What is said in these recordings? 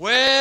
Where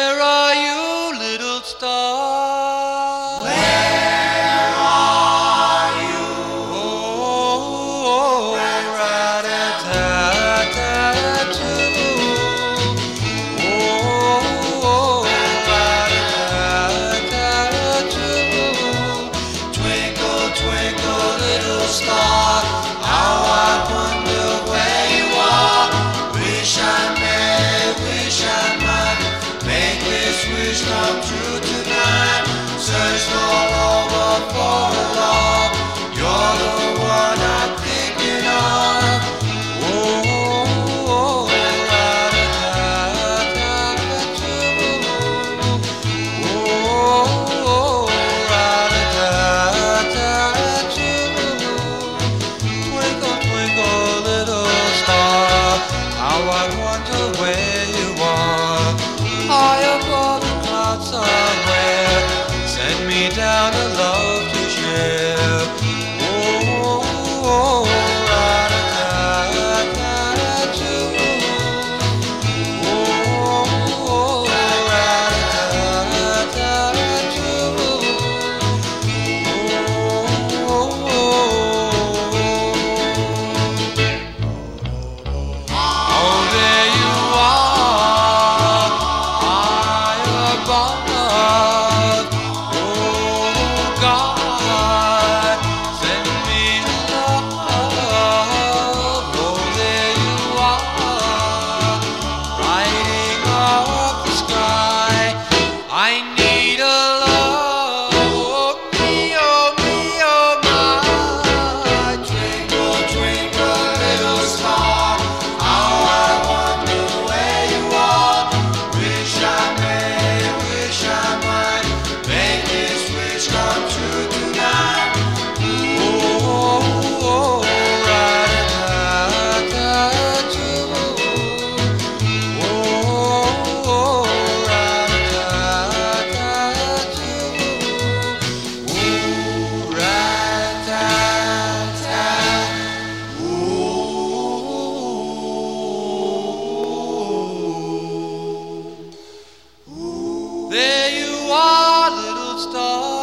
I want stars.